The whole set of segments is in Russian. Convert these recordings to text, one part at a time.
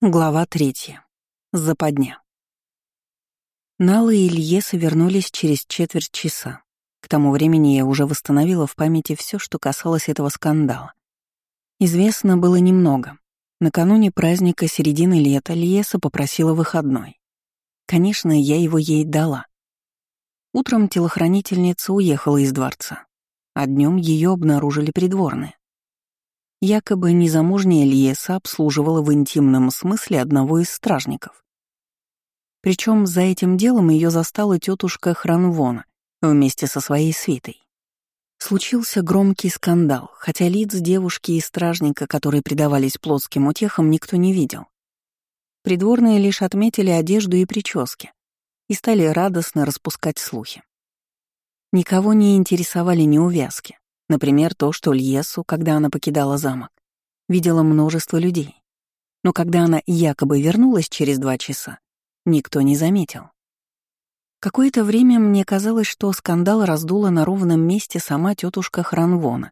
Глава третья. Западня. Нала и Ильеса вернулись через четверть часа. К тому времени я уже восстановила в памяти все, что касалось этого скандала. Известно было немного. Накануне праздника середины лета Льеса попросила выходной. Конечно, я его ей дала. Утром телохранительница уехала из дворца, а днем ее обнаружили придворные. Якобы незамужняя Льеса обслуживала в интимном смысле одного из стражников. Причем за этим делом ее застала тетушка Хранвона вместе со своей свитой. Случился громкий скандал, хотя лиц девушки и стражника, которые предавались плотским утехам, никто не видел. Придворные лишь отметили одежду и прически и стали радостно распускать слухи. Никого не интересовали ни увязки, Например, то, что Льесу, когда она покидала замок, видела множество людей. Но когда она якобы вернулась через два часа, никто не заметил. Какое-то время мне казалось, что скандал раздула на ровном месте сама тетушка Хранвона,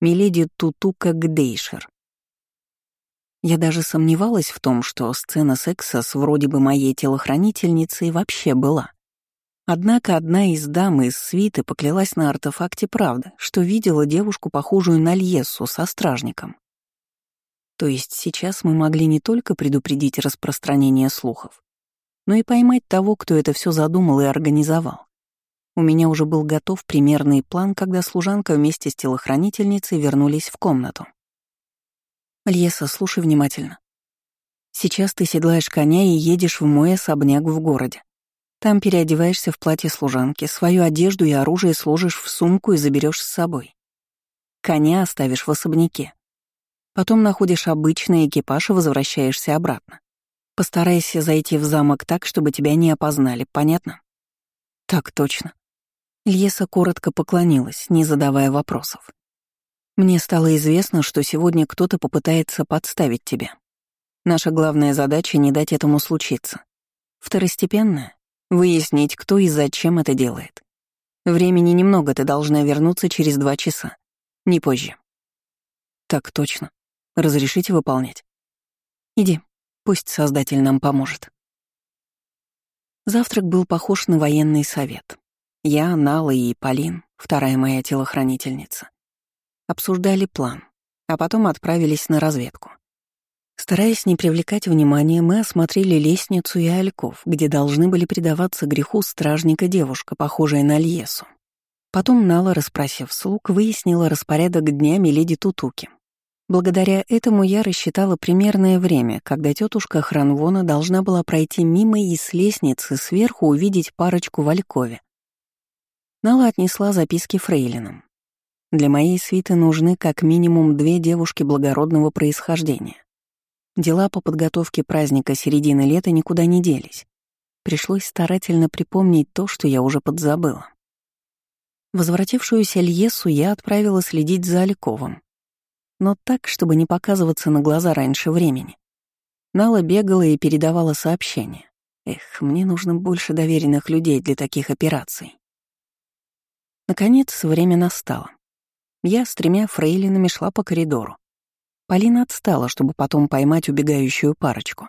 миледи Тутука Гдейшер. Я даже сомневалась в том, что сцена секса с вроде бы моей телохранительницей вообще была. Однако одна из дам из свиты поклялась на артефакте правда, что видела девушку, похожую на Льесу, со стражником. То есть сейчас мы могли не только предупредить распространение слухов, но и поймать того, кто это все задумал и организовал. У меня уже был готов примерный план, когда служанка вместе с телохранительницей вернулись в комнату. «Льеса, слушай внимательно. Сейчас ты седлаешь коня и едешь в мой особняк в городе. Там переодеваешься в платье служанки, свою одежду и оружие сложишь в сумку и заберешь с собой. Коня оставишь в особняке. Потом находишь обычный экипаж и возвращаешься обратно. Постарайся зайти в замок так, чтобы тебя не опознали, понятно? Так точно. Льеса коротко поклонилась, не задавая вопросов. Мне стало известно, что сегодня кто-то попытается подставить тебя. Наша главная задача — не дать этому случиться. Второстепенная Выяснить, кто и зачем это делает. Времени немного, ты должна вернуться через два часа. Не позже. Так точно. Разрешите выполнять? Иди, пусть Создатель нам поможет. Завтрак был похож на военный совет. Я, Нала и Полин, вторая моя телохранительница, обсуждали план, а потом отправились на разведку. Стараясь не привлекать внимания, мы осмотрели лестницу и альков, где должны были предаваться греху стражника девушка, похожая на Льесу. Потом Нала, расспросив слуг, выяснила распорядок дня Миледи Тутуки. Благодаря этому я рассчитала примерное время, когда тетушка Хранвона должна была пройти мимо и с лестницы сверху увидеть парочку в Алькове. Нала отнесла записки фрейлинам. Для моей свиты нужны как минимум две девушки благородного происхождения. Дела по подготовке праздника середины лета никуда не делись. Пришлось старательно припомнить то, что я уже подзабыла. Возвратившуюся Льесу я отправила следить за Аликовым. Но так, чтобы не показываться на глаза раньше времени. Нала бегала и передавала сообщения. Эх, мне нужно больше доверенных людей для таких операций. Наконец, время настало. Я с тремя фрейлинами шла по коридору. Полина отстала, чтобы потом поймать убегающую парочку.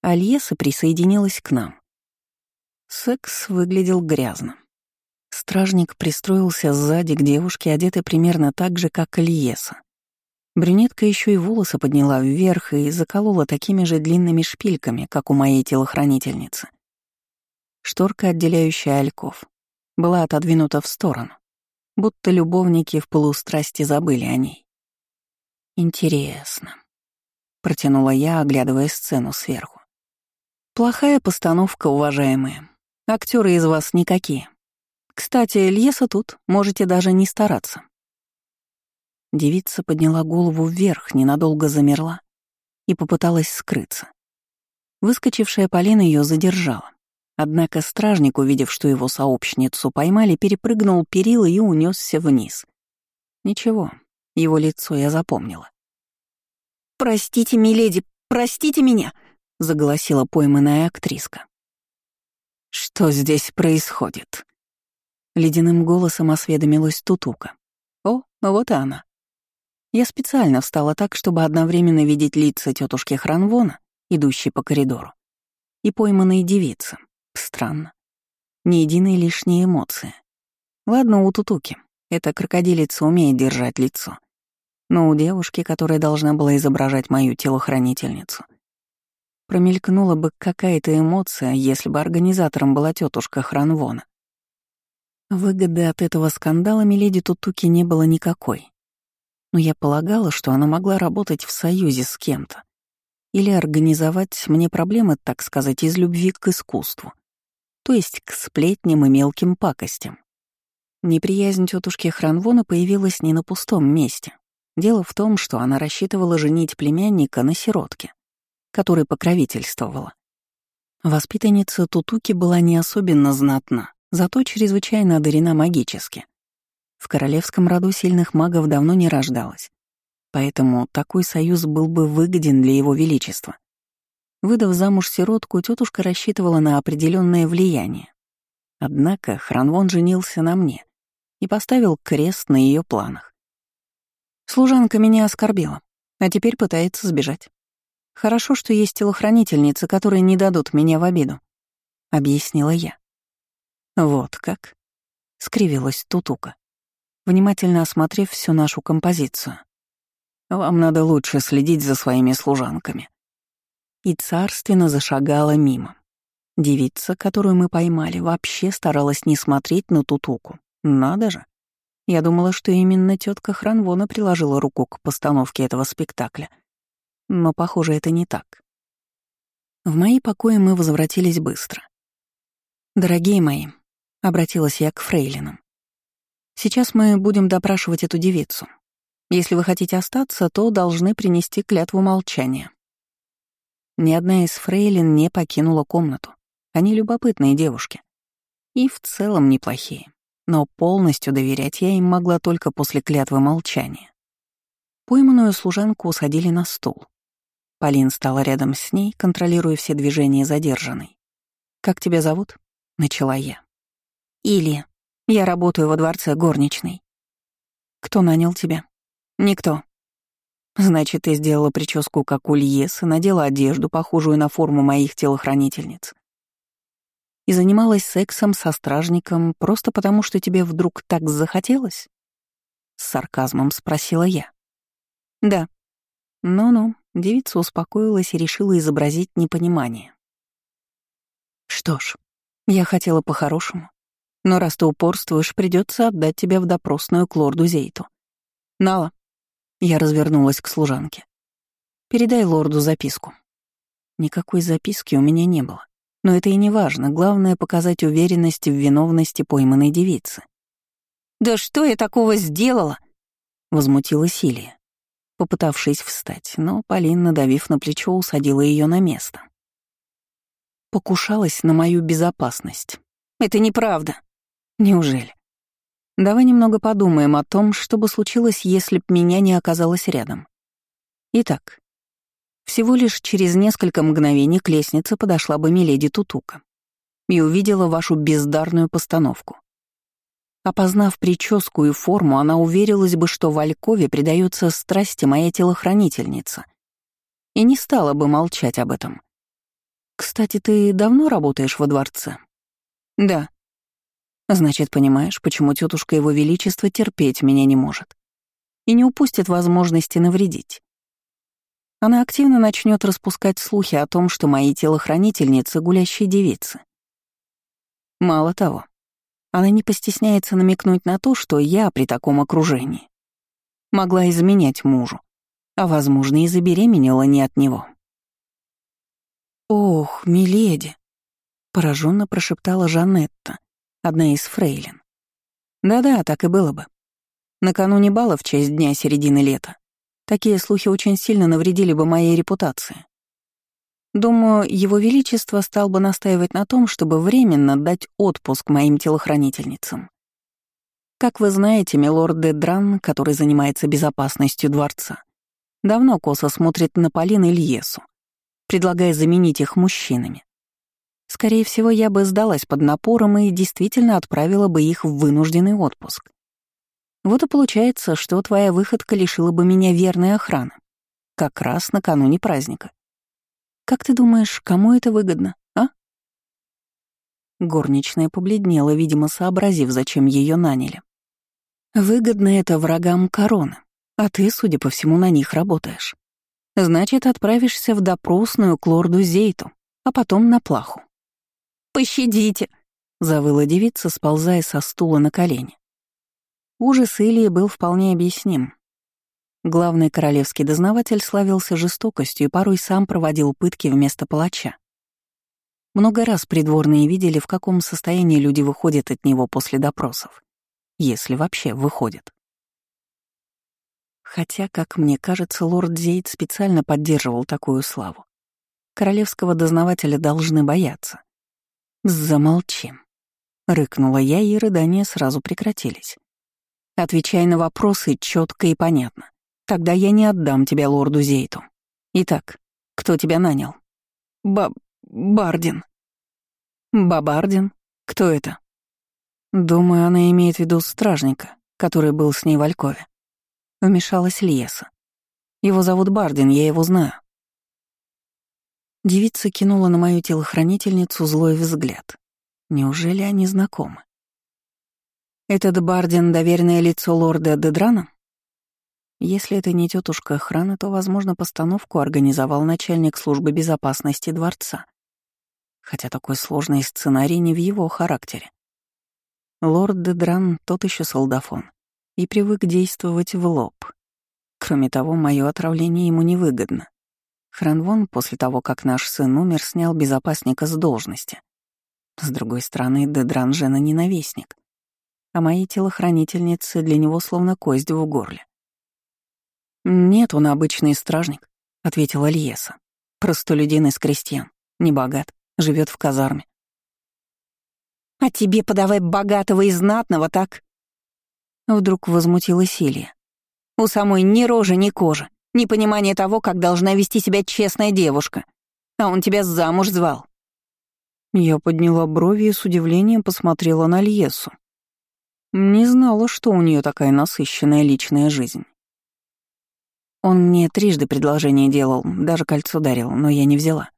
Альеса присоединилась к нам. Секс выглядел грязно. Стражник пристроился сзади к девушке, одетой примерно так же, как Альеса. Брюнетка еще и волосы подняла вверх и заколола такими же длинными шпильками, как у моей телохранительницы. Шторка, отделяющая альков, была отодвинута в сторону, будто любовники в полустрасти забыли о ней. Интересно. Протянула я, оглядывая сцену сверху. Плохая постановка, уважаемые. Актеры из вас никакие. Кстати, Ильеса тут, можете даже не стараться. Девица подняла голову вверх, ненадолго замерла и попыталась скрыться. Выскочившая Полина ее задержала. Однако стражник, увидев, что его сообщницу поймали, перепрыгнул перила и унесся вниз. Ничего, его лицо я запомнила. «Простите, миледи, простите меня!» — заголосила пойманная актриска. «Что здесь происходит?» Ледяным голосом осведомилась Тутука. «О, вот и она». Я специально встала так, чтобы одновременно видеть лица тетушки Хранвона идущей по коридору, и пойманной девицы. Странно. Ни единой лишней эмоции. Ладно, у Тутуки. Эта крокодилица умеет держать лицо. Но у девушки, которая должна была изображать мою телохранительницу, промелькнула бы какая-то эмоция, если бы организатором была тетушка Хранвона. Выгоды от этого скандала Миледи Тутуки не было никакой. Но я полагала, что она могла работать в союзе с кем-то. Или организовать мне проблемы, так сказать, из любви к искусству. То есть к сплетням и мелким пакостям. Неприязнь тетушки Хранвона появилась не на пустом месте. Дело в том, что она рассчитывала женить племянника на сиротке, который покровительствовала. Воспитанница Тутуки была не особенно знатна, зато чрезвычайно одарена магически. В королевском роду сильных магов давно не рождалось, поэтому такой союз был бы выгоден для его величества. Выдав замуж сиротку, тетушка рассчитывала на определенное влияние. Однако Хранвон женился на мне и поставил крест на ее планах. Служанка меня оскорбила, а теперь пытается сбежать. Хорошо, что есть телохранительницы, которые не дадут меня в обиду, — объяснила я. «Вот как?» — скривилась Тутука, внимательно осмотрев всю нашу композицию. «Вам надо лучше следить за своими служанками». И царственно зашагала мимо. Девица, которую мы поймали, вообще старалась не смотреть на Тутуку. Надо же. Я думала, что именно тетка Хранвона приложила руку к постановке этого спектакля. Но, похоже, это не так. В мои покои мы возвратились быстро. «Дорогие мои, — обратилась я к фрейлинам. «Сейчас мы будем допрашивать эту девицу. Если вы хотите остаться, то должны принести клятву молчания». Ни одна из фрейлин не покинула комнату. Они любопытные девушки. И в целом неплохие. Но полностью доверять я им могла только после клятвы молчания. Пойманную служанку усадили на стул. Полин стала рядом с ней, контролируя все движения задержанной. «Как тебя зовут?» — начала я. Или я работаю во дворце горничной. Кто нанял тебя? Никто. Значит, ты сделала прическу, как у Льеса, надела одежду, похожую на форму моих телохранительниц. И занималась сексом со стражником просто потому, что тебе вдруг так захотелось? С сарказмом спросила я. Да. Ну-ну, девица успокоилась и решила изобразить непонимание. Что ж, я хотела по-хорошему. Но раз ты упорствуешь, придется отдать тебя в допросную к лорду Зейту. Нала. Я развернулась к служанке. Передай лорду записку. Никакой записки у меня не было. Но это и не важно. Главное — показать уверенность в виновности пойманной девицы. «Да что я такого сделала?» — возмутилась Силия, попытавшись встать, но Полин, надавив на плечо, усадила ее на место. Покушалась на мою безопасность. «Это неправда», Неужели? Давай немного подумаем о том, что бы случилось, если б меня не оказалось рядом. Итак, всего лишь через несколько мгновений к лестнице подошла бы Миледи Тутука и увидела вашу бездарную постановку. Опознав прическу и форму, она уверилась бы, что в Алькове предается страсти моя телохранительница, и не стала бы молчать об этом. «Кстати, ты давно работаешь во дворце?» «Да», Значит, понимаешь, почему тетушка Его Величества терпеть меня не может. И не упустит возможности навредить. Она активно начнет распускать слухи о том, что мои телохранительницы — гулящие девицы. Мало того, она не постесняется намекнуть на то, что я при таком окружении могла изменять мужу, а, возможно, и забеременела не от него. «Ох, миледи!» — пораженно прошептала Жанетта, одна из фрейлин. Да-да, так и было бы. Накануне бала в честь дня середины лета такие слухи очень сильно навредили бы моей репутации. Думаю, Его Величество стал бы настаивать на том, чтобы временно дать отпуск моим телохранительницам. Как вы знаете, милорд Дедран, который занимается безопасностью дворца, давно косо смотрит на Полин и Льесу, предлагая заменить их мужчинами. Скорее всего, я бы сдалась под напором и действительно отправила бы их в вынужденный отпуск. Вот и получается, что твоя выходка лишила бы меня верной охраны. Как раз накануне праздника. Как ты думаешь, кому это выгодно, а?» Горничная побледнела, видимо, сообразив, зачем ее наняли. «Выгодно это врагам короны, а ты, судя по всему, на них работаешь. Значит, отправишься в допросную к лорду Зейту, а потом на плаху». «Пощадите!» — завыла девица, сползая со стула на колени. Ужас Илии был вполне объясним. Главный королевский дознаватель славился жестокостью и порой сам проводил пытки вместо палача. Много раз придворные видели, в каком состоянии люди выходят от него после допросов, если вообще выходят. Хотя, как мне кажется, лорд Зейд специально поддерживал такую славу. Королевского дознавателя должны бояться. «Замолчи», — рыкнула я, и рыдания сразу прекратились. «Отвечай на вопросы четко и понятно. Тогда я не отдам тебя лорду Зейту. Итак, кто тебя нанял?» «Ба... Бардин». «Бабардин? Кто это?» «Думаю, она имеет в виду стражника, который был с ней в Алькове». Вмешалась Льеса. «Его зовут Бардин, я его знаю». Девица кинула на мою телохранительницу злой взгляд. Неужели они знакомы? Этот Бардин — доверенное лицо лорда Дедрана? Если это не тетушка охраны, то, возможно, постановку организовал начальник службы безопасности дворца. Хотя такой сложный сценарий не в его характере. Лорд Дедран — тот еще солдафон и привык действовать в лоб. Кроме того, мое отравление ему невыгодно. Хранвон после того, как наш сын умер, снял безопасника с должности. С другой стороны, Дедран Жена ненавистник, а мои телохранительницы для него словно кость в горле. «Нет, он обычный стражник», — ответила Льеса. «Простолюдин из крестьян, не богат, живет в казарме». «А тебе подавай богатого и знатного, так?» Вдруг возмутилась Илья. «У самой ни рожи, ни кожи. Непонимание того, как должна вести себя честная девушка. А он тебя замуж звал. Я подняла брови и с удивлением посмотрела на Льесу. Не знала, что у нее такая насыщенная личная жизнь. Он мне трижды предложение делал, даже кольцо дарил, но я не взяла.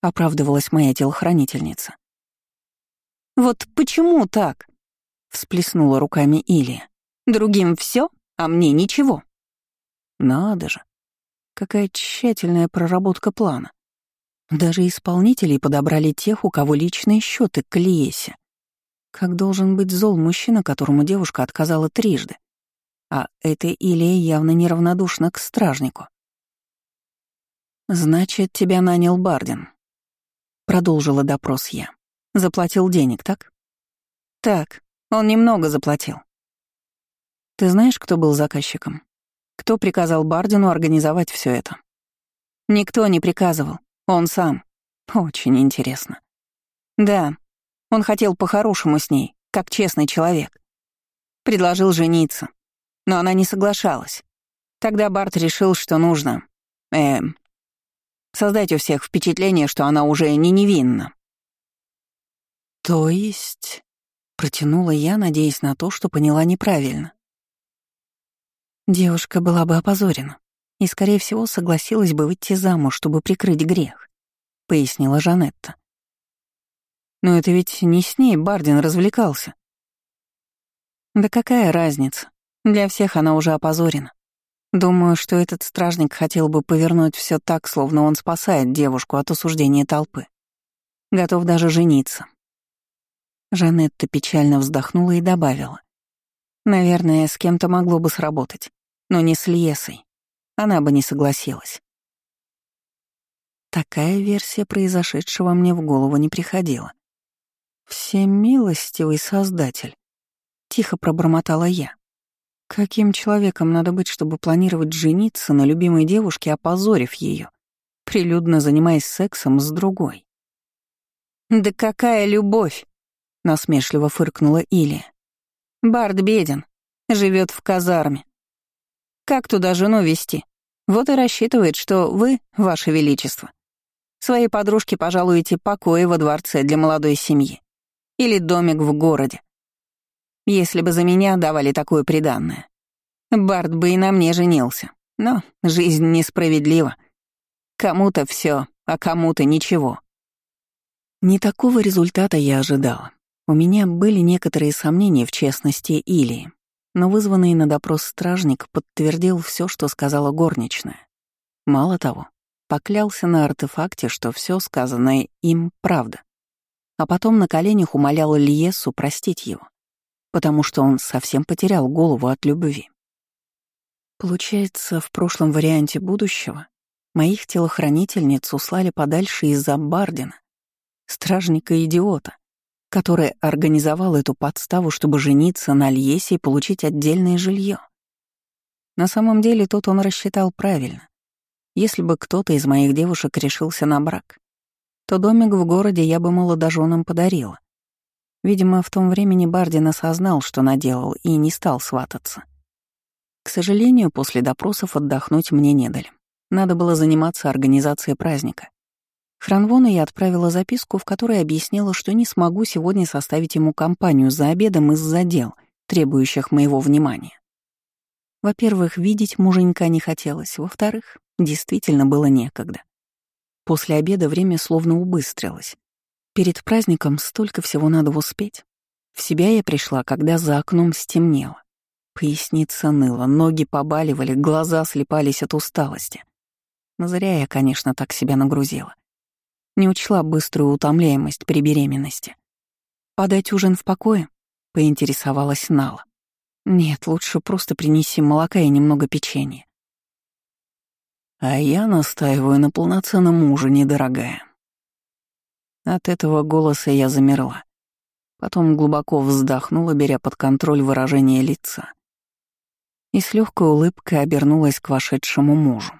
Оправдывалась моя телохранительница. «Вот почему так?» — всплеснула руками Илья. «Другим все, а мне ничего». Надо же. Какая тщательная проработка плана. Даже исполнителей подобрали тех, у кого личные счеты к Лиесе. Как должен быть зол мужчина, которому девушка отказала трижды. А эта Илия явно неравнодушна к стражнику. «Значит, тебя нанял Бардин», — продолжила допрос я. «Заплатил денег, так?» «Так, он немного заплатил». «Ты знаешь, кто был заказчиком?» Кто приказал Бардину организовать все это? Никто не приказывал. Он сам. Очень интересно. Да, он хотел по-хорошему с ней, как честный человек. Предложил жениться. Но она не соглашалась. Тогда Барт решил, что нужно... Эм... Создать у всех впечатление, что она уже не невинна. То есть... Протянула я, надеясь на то, что поняла неправильно. Девушка была бы опозорена и, скорее всего, согласилась бы выйти замуж, чтобы прикрыть грех, — пояснила Жанетта. Но это ведь не с ней Бардин развлекался. Да какая разница? Для всех она уже опозорена. Думаю, что этот стражник хотел бы повернуть все так, словно он спасает девушку от осуждения толпы. Готов даже жениться. Жанетта печально вздохнула и добавила. Наверное, с кем-то могло бы сработать, но не с Льесой. Она бы не согласилась. Такая версия произошедшего мне в голову не приходила. «Всемилостивый Создатель», — тихо пробормотала я. Каким человеком надо быть, чтобы планировать жениться на любимой девушке, опозорив ее, прилюдно занимаясь сексом с другой? «Да какая любовь!» — насмешливо фыркнула Илия. Бард беден, живет в казарме. Как туда жену вести? Вот и рассчитывает, что вы, ваше величество, своей подружке пожалуете покои во дворце для молодой семьи или домик в городе. Если бы за меня давали такое приданное, Барт бы и на мне женился. Но жизнь несправедлива. Кому-то все а кому-то ничего. Не такого результата я ожидала. У меня были некоторые сомнения в честности Илии, но вызванный на допрос стражник подтвердил все, что сказала горничная. Мало того, поклялся на артефакте, что все сказанное им — правда. А потом на коленях умолял Льесу простить его, потому что он совсем потерял голову от любви. Получается, в прошлом варианте будущего моих телохранительниц услали подальше из-за Бардина, стражника-идиота, который организовал эту подставу, чтобы жениться на Льесе и получить отдельное жилье. На самом деле тут он рассчитал правильно. Если бы кто-то из моих девушек решился на брак, то домик в городе я бы молодоженам подарила. Видимо, в том времени Бардин осознал, что наделал, и не стал свататься. К сожалению, после допросов отдохнуть мне не дали. Надо было заниматься организацией праздника. Хранвона я отправила записку, в которой объяснила, что не смогу сегодня составить ему компанию за обедом из-за дел, требующих моего внимания. Во-первых, видеть муженька не хотелось, во-вторых, действительно было некогда. После обеда время словно убыстрилось. Перед праздником столько всего надо успеть. В себя я пришла, когда за окном стемнело. Поясница ныла, ноги побаливали, глаза слепались от усталости. Но зря я, конечно, так себя нагрузила. Не учла быструю утомляемость при беременности. «Подать ужин в покое?» — поинтересовалась Нала. «Нет, лучше просто принеси молока и немного печенья». «А я настаиваю на полноценном ужине, дорогая». От этого голоса я замерла. Потом глубоко вздохнула, беря под контроль выражение лица. И с легкой улыбкой обернулась к вошедшему мужу.